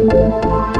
Música